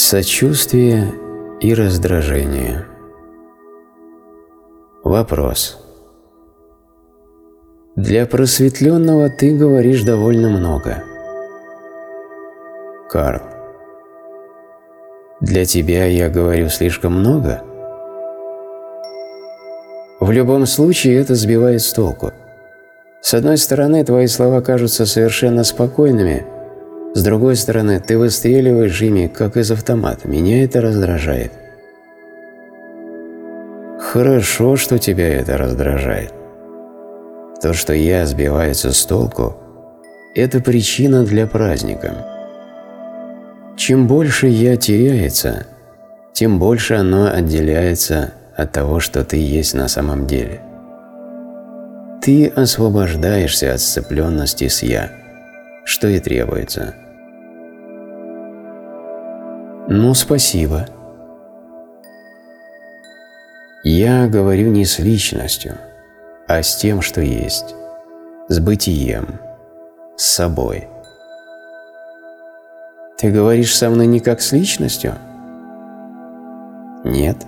Сочувствие и раздражение. Вопрос. Для просветленного ты говоришь довольно много. Карл. Для тебя я говорю слишком много? В любом случае это сбивает с толку. С одной стороны, твои слова кажутся совершенно спокойными, с другой стороны, ты выстреливаешь ими, как из автомата. Меня это раздражает. Хорошо, что тебя это раздражает. То, что я сбивается с толку, это причина для праздника. Чем больше я теряется, тем больше оно отделяется от того, что ты есть на самом деле. Ты освобождаешься от сцепленности с «я», что и требуется. Ну, спасибо. Я говорю не с личностью, а с тем, что есть, с бытием, с собой. Ты говоришь со мной не как с личностью? Нет.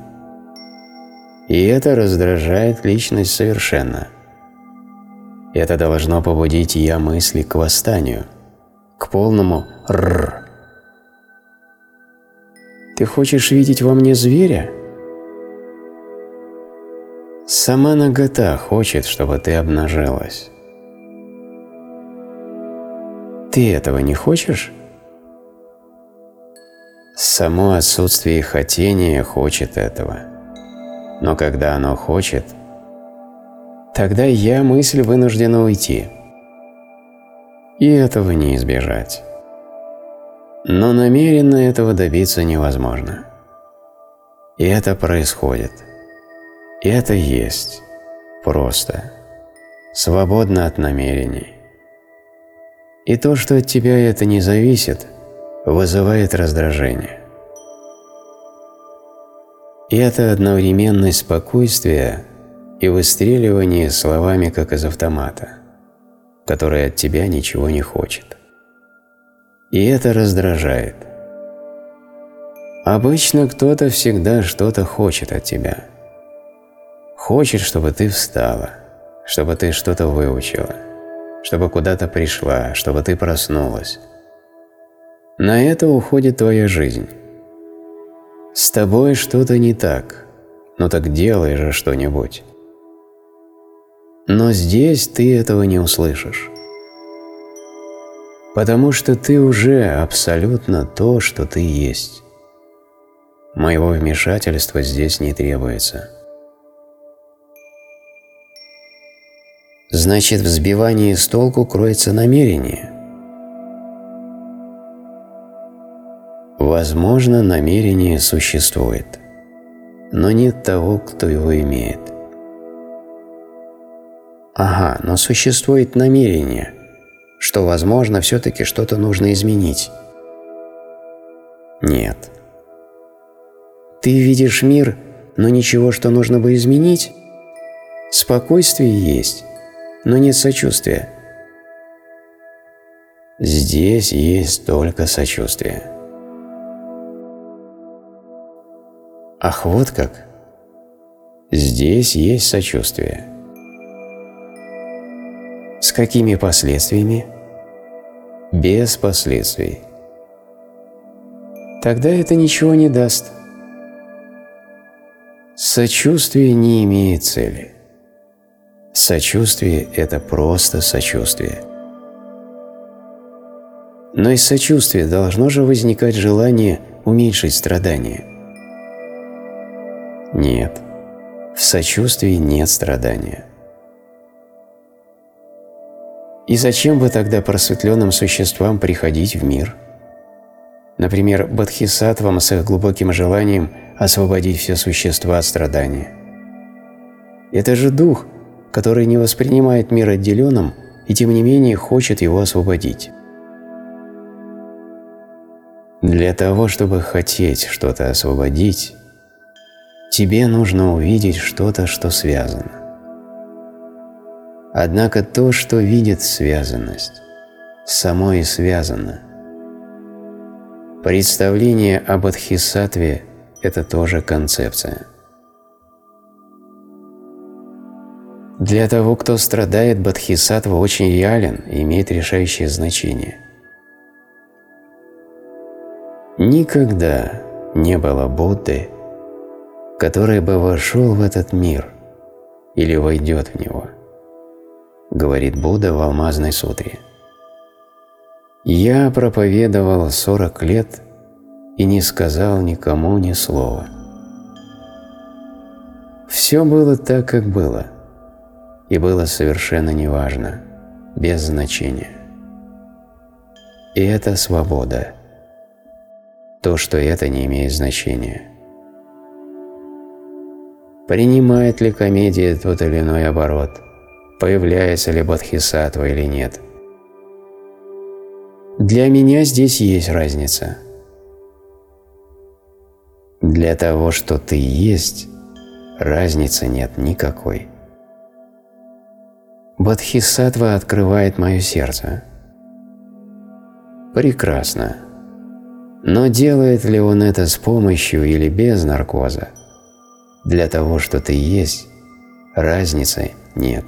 И это раздражает личность совершенно. Это должно побудить я мысли к восстанию, к полному «рррр». Ты хочешь видеть во мне зверя? Сама нагота хочет, чтобы ты обнажалась. Ты этого не хочешь? Само отсутствие хотения хочет этого. Но когда оно хочет, тогда я мысль вынуждена уйти. И этого не избежать. Но намеренно этого добиться невозможно. И это происходит. И это есть. Просто. Свободно от намерений. И то, что от тебя это не зависит, вызывает раздражение. И это одновременность спокойствия и выстреливание словами, как из автомата, который от тебя ничего не хочет. И это раздражает. Обычно кто-то всегда что-то хочет от тебя. Хочет, чтобы ты встала, чтобы ты что-то выучила, чтобы куда-то пришла, чтобы ты проснулась. На это уходит твоя жизнь. С тобой что-то не так, ну так делай же что-нибудь. Но здесь ты этого не услышишь потому что ты уже абсолютно то, что ты есть. Моего вмешательства здесь не требуется. Значит, в сбивании с толку кроется намерение. Возможно, намерение существует, но нет того, кто его имеет. Ага, но существует намерение – что, возможно, все-таки что-то нужно изменить. Нет. Ты видишь мир, но ничего, что нужно бы изменить? Спокойствие есть, но нет сочувствия. Здесь есть только сочувствие. Ах, вот как. Здесь есть сочувствие. С какими последствиями? Без последствий. Тогда это ничего не даст. Сочувствие не имеет цели. Сочувствие – это просто сочувствие. Но из сочувствия должно же возникать желание уменьшить страдания. Нет, в сочувствии нет страдания. И зачем бы тогда просветленным существам приходить в мир? Например, бодхисаттвам с их глубоким желанием освободить все существа от страдания. Это же дух, который не воспринимает мир отделенным и тем не менее хочет его освободить. Для того, чтобы хотеть что-то освободить, тебе нужно увидеть что-то, что связано. Однако то, что видит связанность, само и связано. Представление об Адхисатве – это тоже концепция. Для того, кто страдает, Бодхисаттва очень реален и имеет решающее значение. Никогда не было Будды, который бы вошел в этот мир или войдет в него, говорит Будда в Алмазной сутре. Я проповедовал сорок лет и не сказал никому ни слова. Все было так, как было – и было совершенно неважно, без значения. И это свобода. То, что это не имеет значения. Принимает ли комедия тот или иной оборот, появляется ли бодхисаттва или нет. Для меня здесь есть разница. Для того, что ты есть, разницы нет никакой. Бодхисаттва открывает мое сердце. Прекрасно. Но делает ли он это с помощью или без наркоза? Для того, что ты есть, разницы нет.